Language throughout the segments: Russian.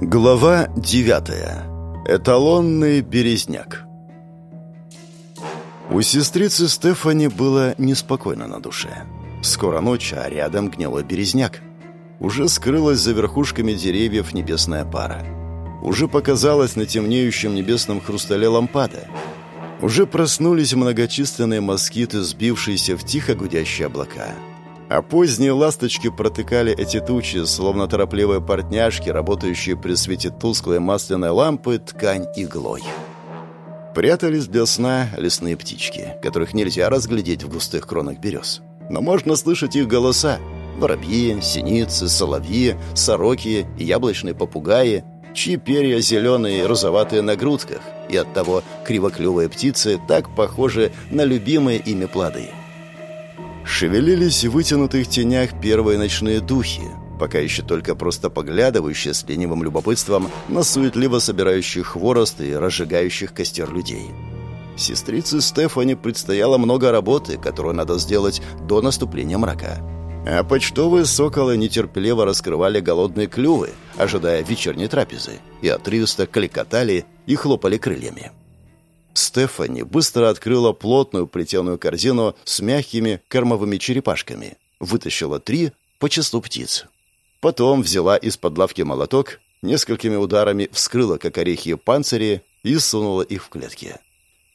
Глава девятая. Эталонный березняк. У сестрицы Стефани было неспокойно на душе. Скоро ночь, а рядом гнилой березняк. Уже скрылась за верхушками деревьев небесная пара. Уже показалась на темнеющем небесном хрустале лампада. Уже проснулись многочисленные москиты, сбившиеся в тихо гудящие облака. А поздние ласточки протыкали эти тучи, словно торопливые портняшки, работающие при свете тусклой масляной лампы, ткань иглой. Прятались для сна лесные птички, которых нельзя разглядеть в густых кронах берез. Но можно слышать их голоса. Воробьи, синицы, соловьи, сороки и яблочные попугаи, чьи перья зеленые и розоватые на грудках, и оттого кривоклювые птицы так похожи на любимые ими плоды. Шевелились в вытянутых тенях первые ночные духи, пока еще только просто поглядывающие с ленивым любопытством на суетливо собирающих хворост и разжигающих костер людей. Сестрице Стефани предстояло много работы, которую надо сделать до наступления мрака. А почтовые соколы нетерпеливо раскрывали голодные клювы, ожидая вечерней трапезы, и отрывисто кликотали и хлопали крыльями. Стефани быстро открыла плотную плетеную корзину с мягкими кормовыми черепашками, вытащила три по числу птиц. Потом взяла из-под лавки молоток, несколькими ударами вскрыла, как орехи, панцири и сунула их в клетки.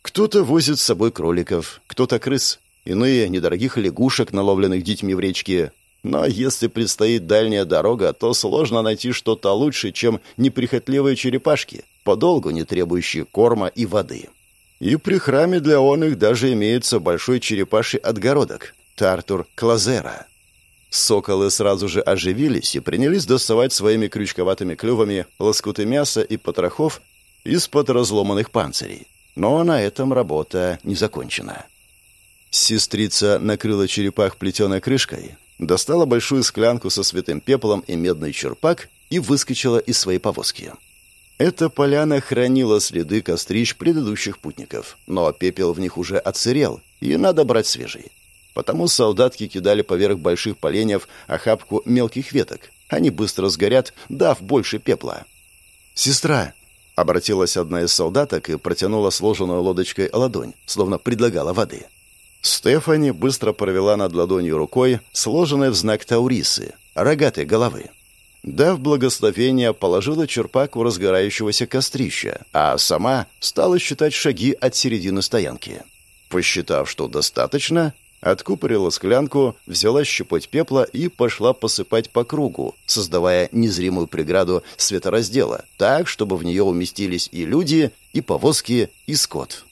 Кто-то возит с собой кроликов, кто-то крыс, иные недорогих лягушек, наловленных детьми в речке. Но если предстоит дальняя дорога, то сложно найти что-то лучше, чем неприхотливые черепашки, подолгу не требующие корма и воды. И при храме для он даже имеется большой черепаший отгородок – Тартур Клазера. Соколы сразу же оживились и принялись доставать своими крючковатыми клювами лоскуты мяса и потрохов из-под разломанных панцирей. Но на этом работа не закончена. Сестрица накрыла черепах плетеной крышкой, достала большую склянку со святым пеплом и медный черпак и выскочила из своей повозки. Эта поляна хранила следы кострищ предыдущих путников, но пепел в них уже отсырел, и надо брать свежий. Потому солдатки кидали поверх больших поленьев охапку мелких веток. Они быстро сгорят, дав больше пепла. «Сестра!» — обратилась одна из солдаток и протянула сложенную лодочкой ладонь, словно предлагала воды. Стефани быстро провела над ладонью рукой, сложенной в знак Таурисы, рогатой головы. Дав благословение, положила черпак у разгорающегося кострища, а сама стала считать шаги от середины стоянки. Посчитав, что достаточно, откупорила склянку, взяла щепоть пепла и пошла посыпать по кругу, создавая незримую преграду светораздела, так, чтобы в нее уместились и люди, и повозки, и скот.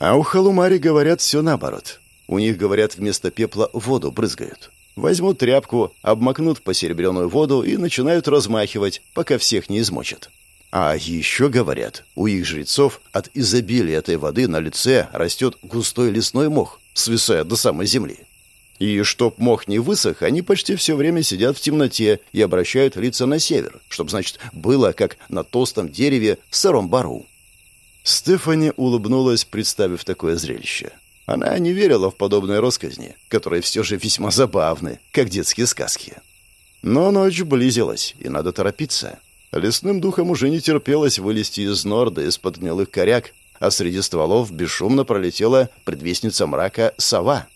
А у халумари говорят все наоборот. У них, говорят, вместо пепла воду брызгают. Возьмут тряпку, обмакнут посеребренную воду и начинают размахивать, пока всех не измочат. А еще говорят, у их жрецов от изобилия этой воды на лице растет густой лесной мох, свисая до самой земли. И чтоб мох не высох, они почти все время сидят в темноте и обращают лица на север, чтобы, значит, было как на толстом дереве в сыром бару. Стефани улыбнулась, представив такое зрелище. Она не верила в подобные росказни, которые все же весьма забавны, как детские сказки. Но ночь близилась, и надо торопиться. Лесным духом уже не терпелось вылезти из норда из-под гнилых коряк, а среди стволов бесшумно пролетела предвестница мрака сова.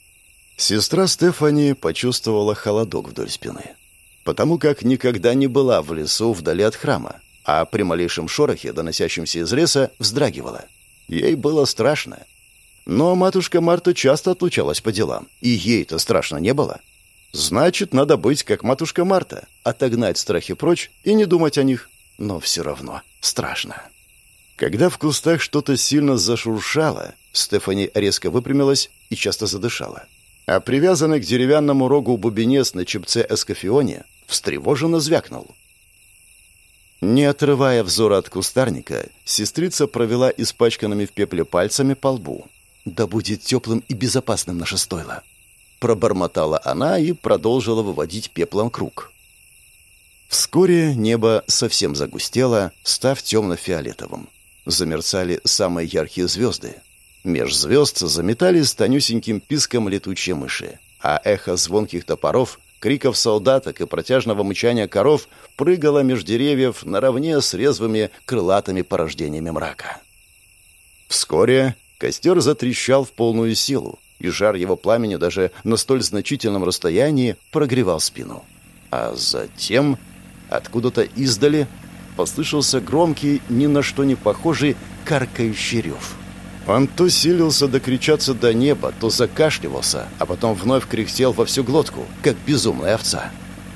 Сестра Стефани почувствовала холодок вдоль спины, потому как никогда не была в лесу вдали от храма, а при малейшем шорохе, доносящемся из леса, вздрагивала. Ей было страшно, но матушка Марта часто отлучалась по делам, и ей-то страшно не было. Значит, надо быть как матушка Марта, отогнать страхи прочь и не думать о них. Но все равно страшно. Когда в кустах что-то сильно зашуршало, Стефани резко выпрямилась и часто задышала. А привязанный к деревянному рогу бубенец на чепце Эскофионе встревоженно звякнул. Не отрывая взора от кустарника, сестрица провела испачканными в пепле пальцами по лбу. «Да будет теплым и безопасным наше стойло!» Пробормотала она и продолжила выводить пеплом круг. Вскоре небо совсем загустело, став темно-фиолетовым. Замерцали самые яркие звезды. Меж звезд заметались тонюсеньким писком летучие мыши, а эхо звонких топоров криков солдаток и протяжного мычания коров прыгала меж деревьев наравне с резвыми крылатыми порождениями мрака. Вскоре костер затрещал в полную силу, и жар его пламени даже на столь значительном расстоянии прогревал спину. А затем откуда-то издали послышался громкий, ни на что не похожий каркающий рев. Он то силился докричаться до неба, то закашливался, а потом вновь кряхтел во всю глотку, как безумная овца.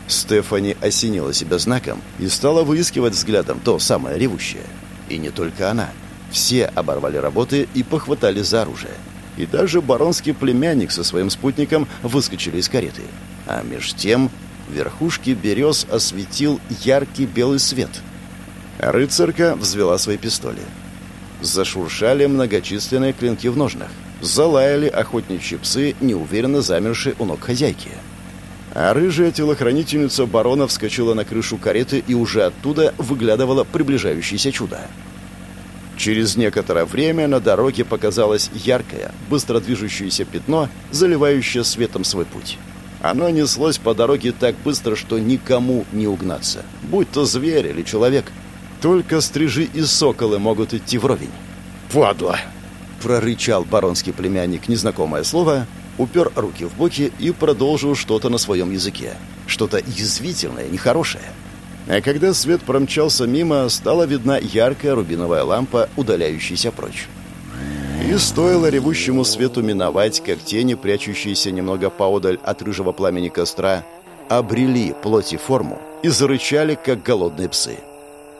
Стефани осенила себя знаком и стала выискивать взглядом то самое ревущее. И не только она. Все оборвали работы и похватали за оружие. И даже баронский племянник со своим спутником выскочили из кареты. А меж тем верхушки берез осветил яркий белый свет. Рыцарка взвела свои пистоли. Зашуршали многочисленные клинки в ножнах. Залаяли охотничьи псы, неуверенно замершие у ног хозяйки. А рыжая телохранительница барона вскочила на крышу кареты и уже оттуда выглядывала приближающееся чудо. Через некоторое время на дороге показалось яркое, быстро движущееся пятно, заливающее светом свой путь. Оно неслось по дороге так быстро, что никому не угнаться, будь то зверь или человек. Только стрижи и соколы могут идти вровень. «Падла!» — прорычал баронский племянник незнакомое слово, упер руки в боки и продолжил что-то на своем языке. Что-то язвительное, нехорошее. А когда свет промчался мимо, стала видна яркая рубиновая лампа, удаляющаяся прочь. И стоило ревущему свету миновать, как тени, прячущиеся немного поодаль от рыжего пламени костра, обрели плоть и форму и зарычали, как голодные псы.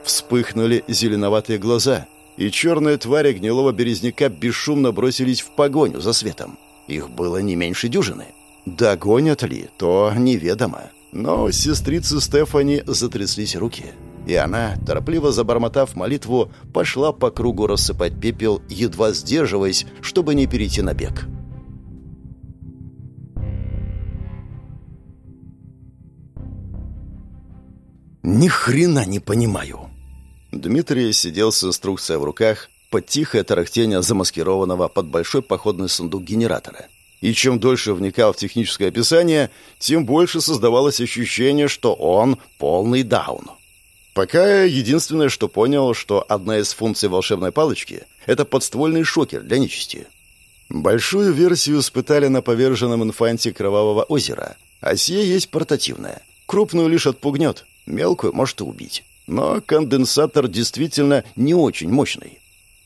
Вспыхнули зеленоватые глаза, и черные твари гнилого березняка бесшумно бросились в погоню за светом. Их было не меньше дюжины. Догонят ли, то неведомо. Но сестрицы Стефани затряслись руки, и она, торопливо забормотав молитву, пошла по кругу рассыпать пепел, едва сдерживаясь, чтобы не перейти на бег. Ни хрена не понимаю. Дмитрий сидел с инструкцией в руках под тихое тарахтение замаскированного под большой походный сундук генератора – и чем дольше вникал в техническое описание, тем больше создавалось ощущение, что он полный даун. Пока я единственное, что понял, что одна из функций волшебной палочки — это подствольный шокер для нечисти. Большую версию испытали на поверженном инфанте Кровавого озера, а сия есть портативная. Крупную лишь отпугнет, мелкую может и убить. Но конденсатор действительно не очень мощный.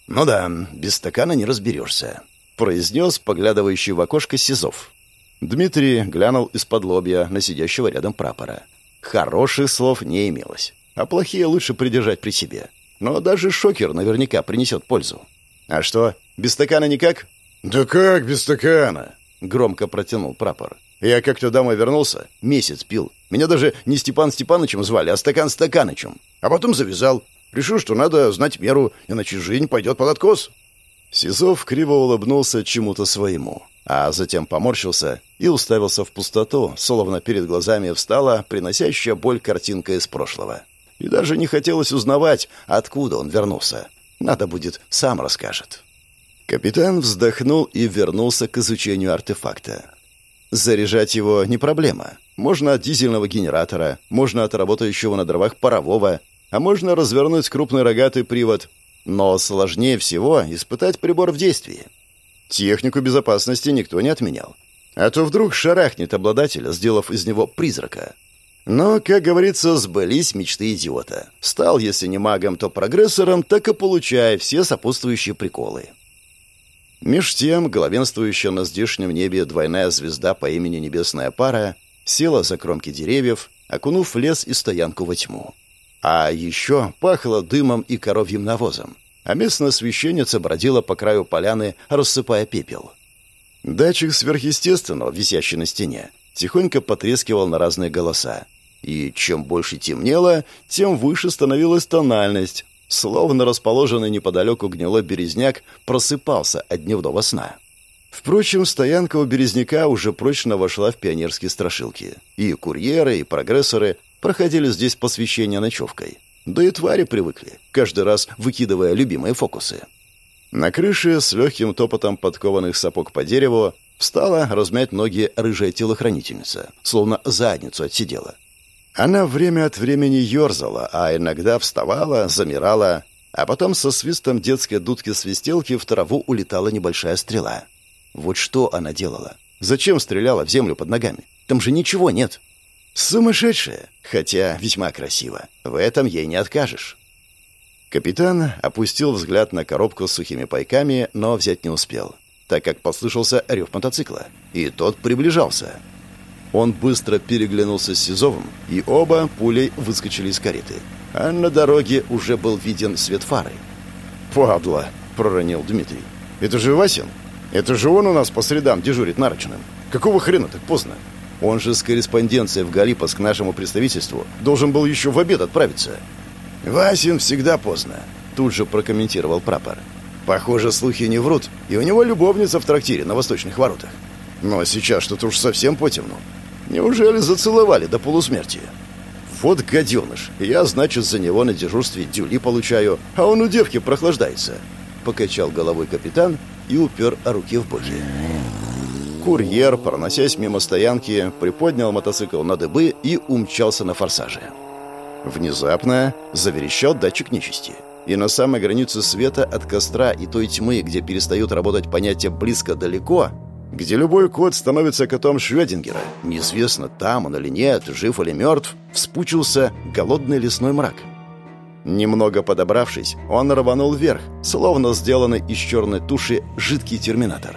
Ну да, без стакана не разберешься. — произнес поглядывающий в окошко Сизов. Дмитрий глянул из-под лобья на сидящего рядом прапора. Хороших слов не имелось, а плохие лучше придержать при себе. Но даже шокер наверняка принесет пользу. «А что, без стакана никак?» «Да как без стакана?» — громко протянул прапор. «Я как-то домой вернулся, месяц пил. Меня даже не Степан Степанычем звали, а Стакан Стаканычем. А потом завязал. Решил, что надо знать меру, иначе жизнь пойдет под откос». Сизов криво улыбнулся чему-то своему, а затем поморщился и уставился в пустоту, словно перед глазами встала приносящая боль картинка из прошлого. И даже не хотелось узнавать, откуда он вернулся. Надо будет, сам расскажет. Капитан вздохнул и вернулся к изучению артефакта. Заряжать его не проблема. Можно от дизельного генератора, можно от работающего на дровах парового, а можно развернуть крупный рогатый привод но сложнее всего испытать прибор в действии. Технику безопасности никто не отменял. А то вдруг шарахнет обладателя, сделав из него призрака. Но, как говорится, сбылись мечты идиота. Стал, если не магом, то прогрессором, так и получая все сопутствующие приколы. Меж тем, главенствующая на здешнем небе двойная звезда по имени Небесная Пара села за кромки деревьев, окунув лес и стоянку во тьму. А еще пахло дымом и коровьим навозом. А местная священница бродила по краю поляны, рассыпая пепел. Датчик сверхъестественного, висящий на стене, тихонько потрескивал на разные голоса. И чем больше темнело, тем выше становилась тональность, словно расположенный неподалеку гнилой березняк просыпался от дневного сна. Впрочем, стоянка у березняка уже прочно вошла в пионерские страшилки. И курьеры, и прогрессоры проходили здесь посвящение ночевкой. Да и твари привыкли, каждый раз выкидывая любимые фокусы. На крыше с легким топотом подкованных сапог по дереву Встала размять ноги рыжая телохранительница, словно задницу отсидела. Она время от времени ерзала, а иногда вставала, замирала, а потом со свистом детской дудки-свистелки в траву улетала небольшая стрела. Вот что она делала? Зачем стреляла в землю под ногами? Там же ничего нет. Сумасшедшая, хотя весьма красиво. В этом ей не откажешь. Капитан опустил взгляд на коробку с сухими пайками, но взять не успел, так как послышался рев мотоцикла, и тот приближался. Он быстро переглянулся с Сизовым, и оба пулей выскочили из кареты. А на дороге уже был виден свет фары. «Падла!» — проронил Дмитрий. «Это же Васин? Это же он у нас по средам дежурит нарочным. Какого хрена так поздно? Он же с корреспонденцией в Галипас к нашему представительству должен был еще в обед отправиться». «Васин всегда поздно», — тут же прокомментировал прапор. «Похоже, слухи не врут, и у него любовница в трактире на восточных воротах. Но сейчас что-то уж совсем потемно. Неужели зацеловали до полусмерти? Вот гаденыш. Я, значит, за него на дежурстве дюли получаю, а он у девки прохлаждается. Покачал головой капитан и упер руки в боки. Курьер, проносясь мимо стоянки, приподнял мотоцикл на дыбы и умчался на форсаже. Внезапно заверещал датчик нечисти. И на самой границе света от костра и той тьмы, где перестают работать понятия «близко-далеко», где любой кот становится котом Шведингера. Неизвестно, там он или нет, жив или мертв, вспучился голодный лесной мрак. Немного подобравшись, он рванул вверх, словно сделанный из черной туши жидкий терминатор.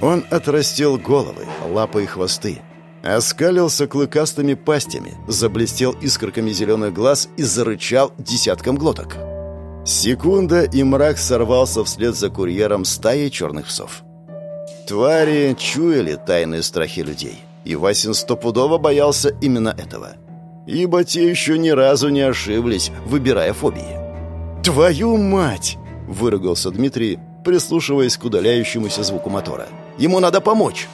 Он отрастил головы, лапы и хвосты, оскалился клыкастыми пастями, заблестел искорками зеленых глаз и зарычал десятком глоток. Секунда, и мрак сорвался вслед за курьером стаи черных псов. Твари чуяли тайные страхи людей, и Васин стопудово боялся именно этого. Ибо те еще ни разу не ошиблись, выбирая фобии. «Твою мать!» — выругался Дмитрий, прислушиваясь к удаляющемуся звуку мотора. «Ему надо помочь!»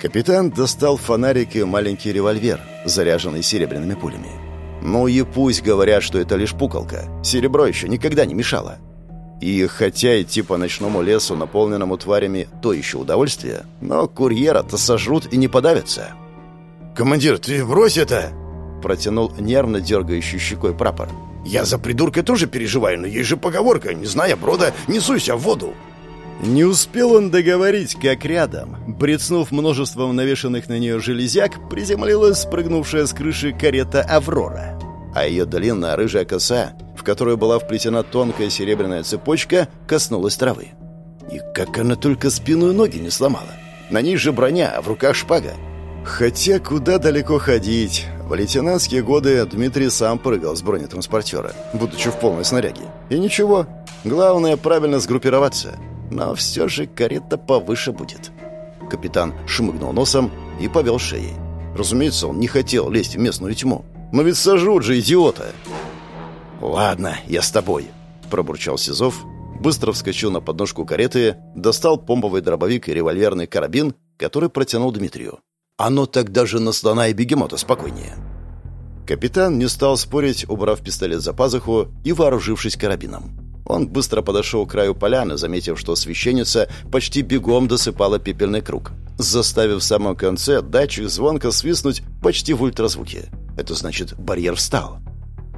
Капитан достал фонарик и маленький револьвер, заряженный серебряными пулями. Ну и пусть говорят, что это лишь пукалка. Серебро еще никогда не мешало. И хотя идти по ночному лесу, наполненному тварями, то еще удовольствие, но курьера-то сожрут и не подавятся. «Командир, ты брось это!» Протянул нервно дергающий щекой прапор. «Я за придурка тоже переживаю, но есть же поговорка, не зная брода, не суйся в воду!» Не успел он договорить, как рядом, брецнув множеством навешанных на нее железяк, приземлилась спрыгнувшая с крыши карета «Аврора» а ее длинная рыжая коса, в которую была вплетена тонкая серебряная цепочка, коснулась травы. И как она только спину и ноги не сломала. На ней же броня, а в руках шпага. Хотя куда далеко ходить? В лейтенантские годы Дмитрий сам прыгал с бронетранспортера, будучи в полной снаряге. И ничего, главное правильно сгруппироваться. Но все же карета повыше будет. Капитан шмыгнул носом и повел шеей. Разумеется, он не хотел лезть в местную тьму. Но ведь сожрут же идиота. Ладно, я с тобой, пробурчал Сизов, быстро вскочил на подножку кареты, достал помповый дробовик и револьверный карабин, который протянул Дмитрию. Оно так даже на слона и бегемота спокойнее. Капитан не стал спорить, убрав пистолет за пазуху и вооружившись карабином. Он быстро подошел к краю поляны, заметив, что священница почти бегом досыпала пепельный круг, заставив в самом конце датчик звонко свистнуть почти в ультразвуке. Это значит, барьер встал.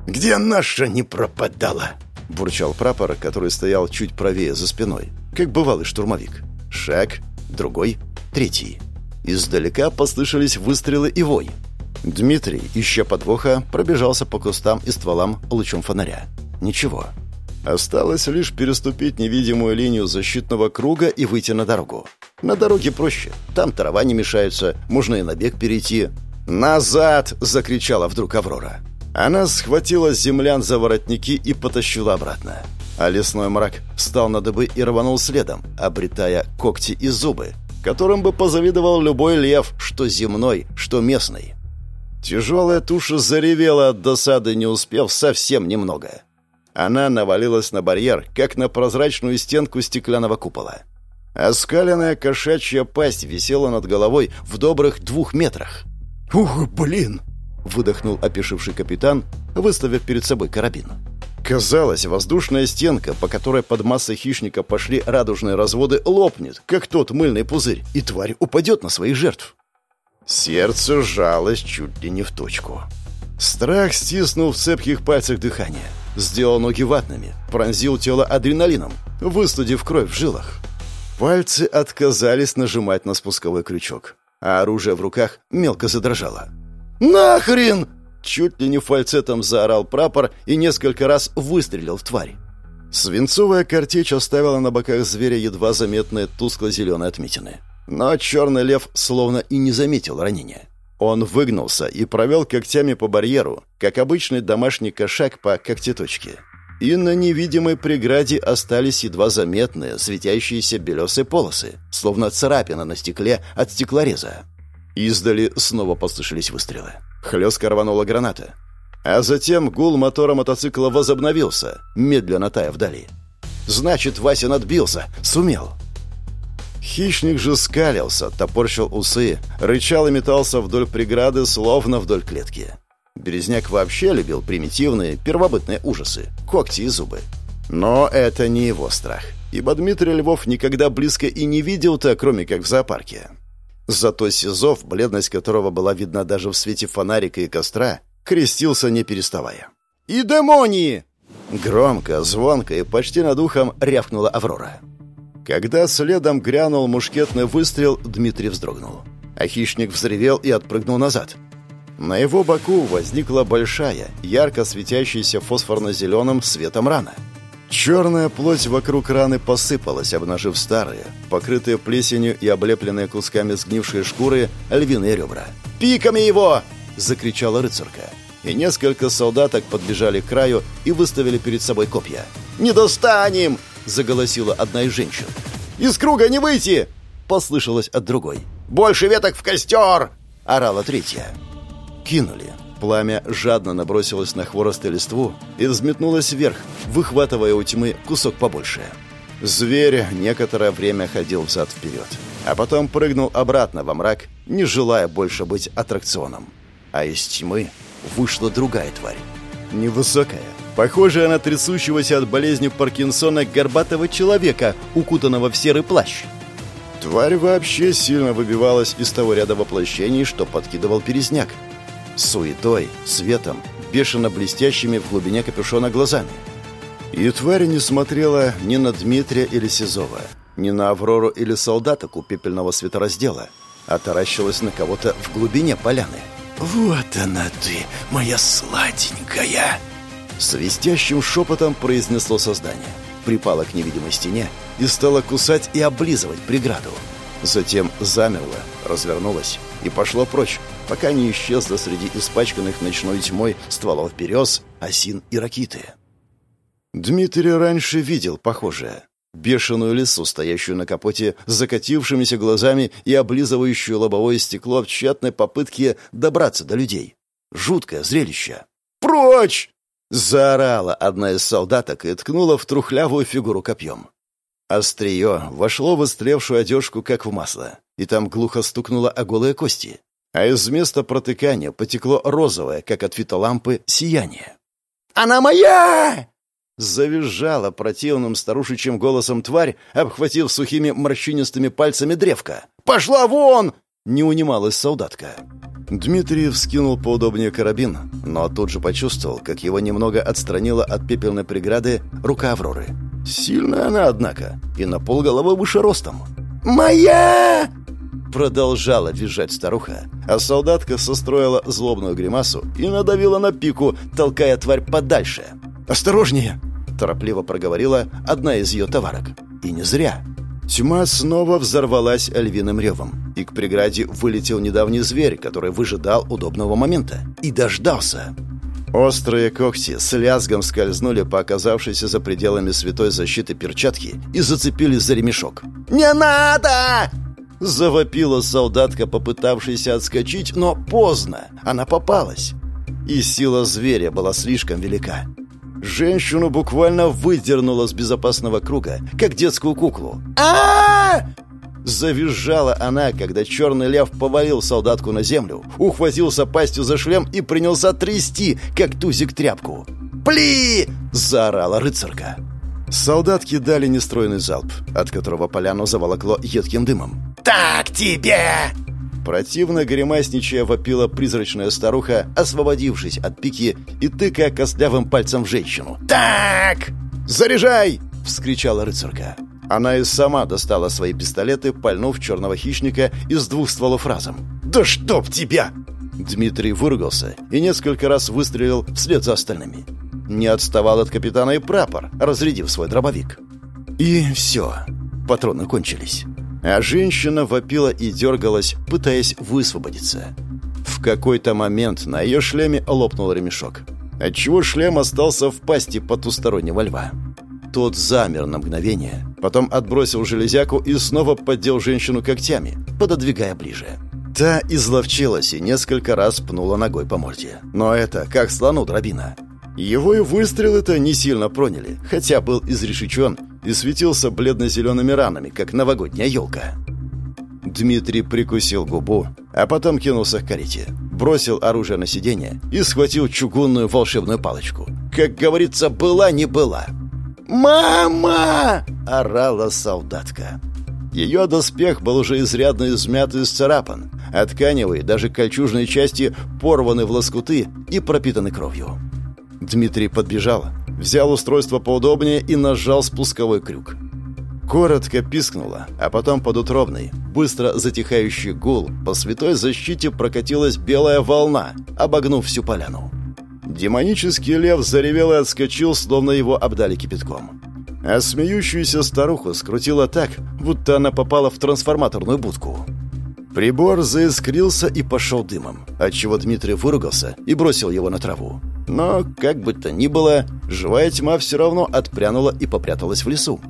«Где наша не пропадала?» — бурчал прапор, который стоял чуть правее за спиной, как бывалый штурмовик. Шаг, другой, третий. Издалека послышались выстрелы и вой. Дмитрий, ища подвоха, пробежался по кустам и стволам лучом фонаря. Ничего. Осталось лишь переступить невидимую линию защитного круга и выйти на дорогу. На дороге проще. Там трава не мешается, можно и на бег перейти. «Назад!» — закричала вдруг Аврора. Она схватила землян за воротники и потащила обратно. А лесной мрак встал на дыбы и рванул следом, обретая когти и зубы, которым бы позавидовал любой лев, что земной, что местный. Тяжелая туша заревела от досады, не успев совсем немного. Она навалилась на барьер, как на прозрачную стенку стеклянного купола. Оскаленная кошачья пасть висела над головой в добрых двух метрах. «Ух, блин!» — выдохнул опешивший капитан, выставив перед собой карабин. Казалось, воздушная стенка, по которой под массой хищника пошли радужные разводы, лопнет, как тот мыльный пузырь, и тварь упадет на своих жертв. Сердце сжалось чуть ли не в точку. Страх стиснул в цепких пальцах дыхание, сделал ноги ватными, пронзил тело адреналином, выстудив кровь в жилах. Пальцы отказались нажимать на спусковой крючок, а оружие в руках мелко задрожало. «Нахрен!» Чуть ли не фальцетом заорал прапор и несколько раз выстрелил в тварь. Свинцовая картечь оставила на боках зверя едва заметные тускло-зеленые отметины. Но черный лев словно и не заметил ранения. Он выгнулся и провел когтями по барьеру, как обычный домашний кошак по когтеточке. И на невидимой преграде остались едва заметные, светящиеся белесые полосы, словно царапина на стекле от стеклореза. Издали снова послышались выстрелы. Хлестко рванула граната. А затем гул мотора мотоцикла возобновился, медленно тая вдали. «Значит, Вася отбился! Сумел!» Хищник же скалился, топорщил усы, рычал и метался вдоль преграды, словно вдоль клетки. Березняк вообще любил примитивные, первобытные ужасы, когти и зубы. Но это не его страх, ибо Дмитрий Львов никогда близко и не видел-то, кроме как в зоопарке. Зато Сизов, бледность которого была видна даже в свете фонарика и костра, крестился не переставая. «И демонии!» Громко, звонко и почти над ухом рявкнула Аврора. Когда следом грянул мушкетный выстрел, Дмитрий вздрогнул. А хищник взревел и отпрыгнул назад. На его боку возникла большая, ярко светящаяся фосфорно-зеленым светом рана. Черная плоть вокруг раны посыпалась, обнажив старые, покрытые плесенью и облепленные кусками сгнившей шкуры, львиные ребра. «Пиками его!» — закричала рыцарка. И несколько солдаток подбежали к краю и выставили перед собой копья. «Не достанем!» — заголосила одна из женщин. «Из круга не выйти!» — послышалось от другой. «Больше веток в костер!» — орала третья. Кинули. Пламя жадно набросилось на хворост и листву и взметнулось вверх, выхватывая у тьмы кусок побольше. Зверь некоторое время ходил взад-вперед, а потом прыгнул обратно во мрак, не желая больше быть аттракционом. А из тьмы вышла другая тварь. Невысокая, похожая на трясущегося от болезни Паркинсона горбатого человека, укутанного в серый плащ. Тварь вообще сильно выбивалась из того ряда воплощений, что подкидывал Перезняк — суетой, светом, бешено блестящими в глубине капюшона глазами. И тварь не смотрела ни на Дмитрия или Сизова, ни на Аврору или солдаток у пепельного светораздела, а таращилась на кого-то в глубине поляны. «Вот она ты, моя сладенькая!» Свистящим шепотом произнесло создание. Припало к невидимой стене и стало кусать и облизывать преграду. Затем замерло, развернулось и пошло прочь, пока не исчезла среди испачканных ночной тьмой стволов берез, осин и ракиты. Дмитрий раньше видел похожее. Бешеную лису, стоящую на капоте с закатившимися глазами и облизывающую лобовое стекло в тщетной попытке добраться до людей. Жуткое зрелище. «Прочь!» — заорала одна из солдаток и ткнула в трухлявую фигуру копьем. Острие вошло в истлевшую одежку, как в масло, и там глухо стукнуло о голые кости а из места протыкания потекло розовое, как от фитолампы, сияние. «Она моя!» Завизжала противным старушечьим голосом тварь, обхватив сухими морщинистыми пальцами древко. «Пошла вон!» — не унималась солдатка. Дмитрий вскинул поудобнее карабин, но тут же почувствовал, как его немного отстранила от пепельной преграды рука Авроры. Сильная она, однако, и на полголовы выше ростом. «Моя!» Продолжала визжать старуха, а солдатка состроила злобную гримасу и надавила на пику, толкая тварь подальше. «Осторожнее!» – торопливо проговорила одна из ее товарок. И не зря. Тьма снова взорвалась львиным ревом, и к преграде вылетел недавний зверь, который выжидал удобного момента. И дождался. Острые когти с лязгом скользнули по оказавшейся за пределами святой защиты перчатки и зацепились за ремешок. «Не надо!» Завопила солдатка, попытавшаяся отскочить, но поздно. Она попалась. И сила зверя была слишком велика. Женщину буквально выдернула с безопасного круга, как детскую куклу. а Завизжала она, когда черный лев повалил солдатку на землю, ухватился пастью за шлем и принялся трясти, как тузик тряпку. «Пли!» — заорала рыцарка. Солдатки дали нестройный залп, от которого поляну заволокло едким дымом. «Так тебе!» Противно гримасничая вопила призрачная старуха, освободившись от пики и тыкая костлявым пальцем в женщину. «Так! Заряжай!» — вскричала рыцарка. Она и сама достала свои пистолеты, пальнув черного хищника из двух стволов разом. «Да чтоб тебя!» Дмитрий выругался и несколько раз выстрелил вслед за остальными. Не отставал от капитана и прапор, разрядив свой дробовик. И все. Патроны кончились. А женщина вопила и дергалась, пытаясь высвободиться. В какой-то момент на ее шлеме лопнул ремешок, отчего шлем остался в пасти потустороннего льва. Тот замер на мгновение, потом отбросил железяку и снова поддел женщину когтями, пододвигая ближе. Та изловчилась и несколько раз пнула ногой по морде. Но это как слону дробина. Его и выстрелы-то не сильно проняли, хотя был изрешечен и светился бледно-зелеными ранами, как новогодняя елка. Дмитрий прикусил губу, а потом кинулся к карете, бросил оружие на сиденье и схватил чугунную волшебную палочку. Как говорится, была не была. «Мама!» — орала солдатка. Ее доспех был уже изрядно измят и исцарапан, а тканевые, даже кольчужные части порваны в лоскуты и пропитаны кровью. Дмитрий подбежал, взял устройство поудобнее и нажал спусковой крюк. Коротко пискнуло, а потом под утробный, быстро затихающий гул по святой защите прокатилась белая волна, обогнув всю поляну. Демонический лев заревел и отскочил, словно его обдали кипятком а смеющуюся старуху скрутила так, будто она попала в трансформаторную будку. Прибор заискрился и пошел дымом, отчего Дмитрий выругался и бросил его на траву. Но, как бы то ни было, живая тьма все равно отпрянула и попряталась в лесу.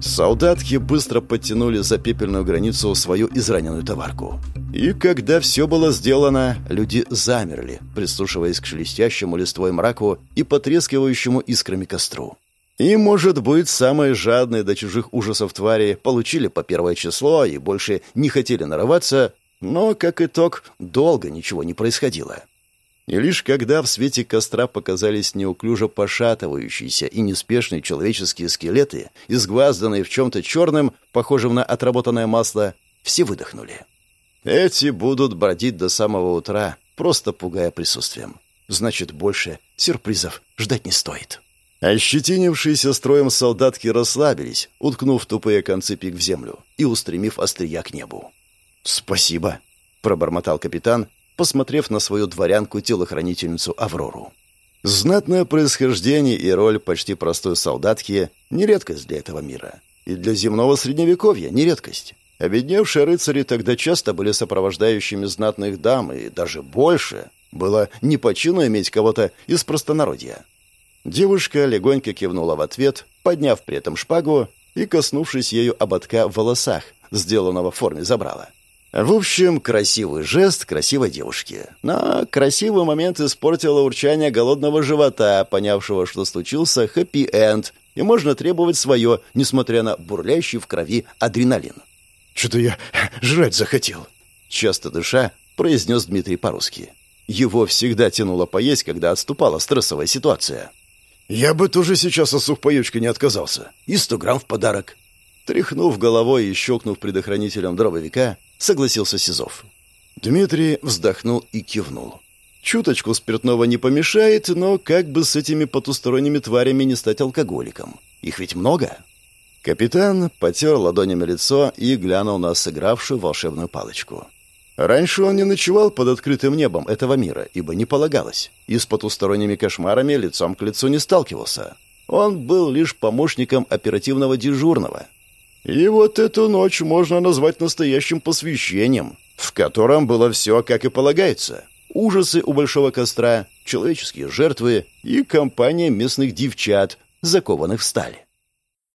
Солдатки быстро подтянули за пепельную границу свою израненную товарку. И когда все было сделано, люди замерли, прислушиваясь к шелестящему листвой мраку и потрескивающему искрами костру. И, может быть, самые жадные до чужих ужасов твари получили по первое число и больше не хотели нарываться, но, как итог, долго ничего не происходило. И лишь когда в свете костра показались неуклюже пошатывающиеся и неспешные человеческие скелеты, изгвазданные в чем-то черном, похожем на отработанное масло, все выдохнули. Эти будут бродить до самого утра, просто пугая присутствием. Значит, больше сюрпризов ждать не стоит. Ощетинившиеся строем солдатки расслабились, уткнув тупые концы пик в землю и устремив острия к небу. «Спасибо», — пробормотал капитан, посмотрев на свою дворянку-телохранительницу Аврору. Знатное происхождение и роль почти простой солдатки — не редкость для этого мира. И для земного средневековья — не редкость. Обедневшие рыцари тогда часто были сопровождающими знатных дам, и даже больше. Было не по чину иметь кого-то из простонародья. Девушка легонько кивнула в ответ, подняв при этом шпагу и коснувшись ею ободка в волосах, сделанного в форме забрала. В общем, красивый жест красивой девушки. Но красивый момент испортило урчание голодного живота, понявшего, что случился хэппи-энд, и можно требовать свое, несмотря на бурлящий в крови адреналин. «Что-то я жрать захотел», — часто дыша произнес Дмитрий по-русски. Его всегда тянуло поесть, когда отступала стрессовая ситуация. «Я бы тоже сейчас от сухпаечки не отказался. И сто грамм в подарок». Тряхнув головой и щелкнув предохранителем дробовика, согласился Сизов. Дмитрий вздохнул и кивнул. Чуточку спиртного не помешает, но как бы с этими потусторонними тварями не стать алкоголиком? Их ведь много. Капитан потер ладонями лицо и глянул на сыгравшую волшебную палочку. Раньше он не ночевал под открытым небом этого мира, ибо не полагалось, и с потусторонними кошмарами лицом к лицу не сталкивался. Он был лишь помощником оперативного дежурного. И вот эту ночь можно назвать настоящим посвящением, в котором было все, как и полагается. Ужасы у большого костра, человеческие жертвы и компания местных девчат, закованных в сталь.